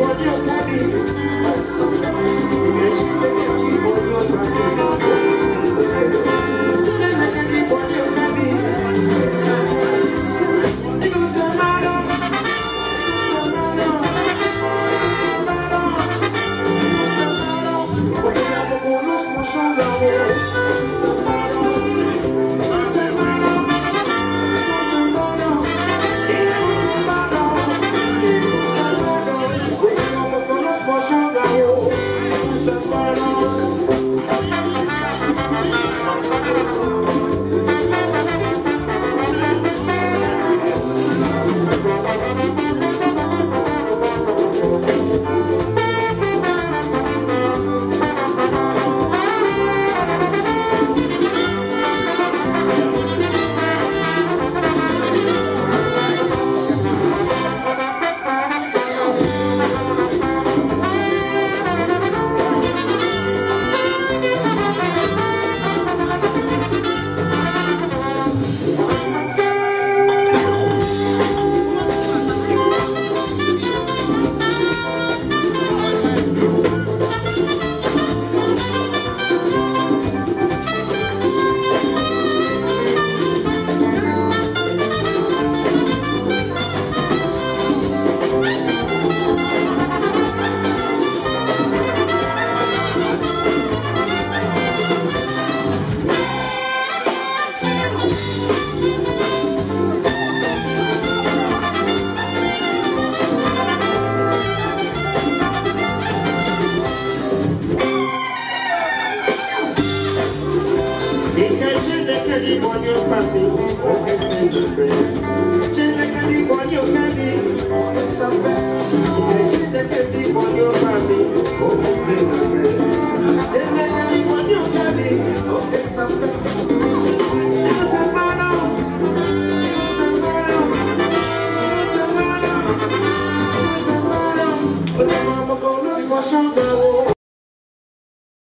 Por Dios, Cami. de manhã é pra mim, porque tem de bem.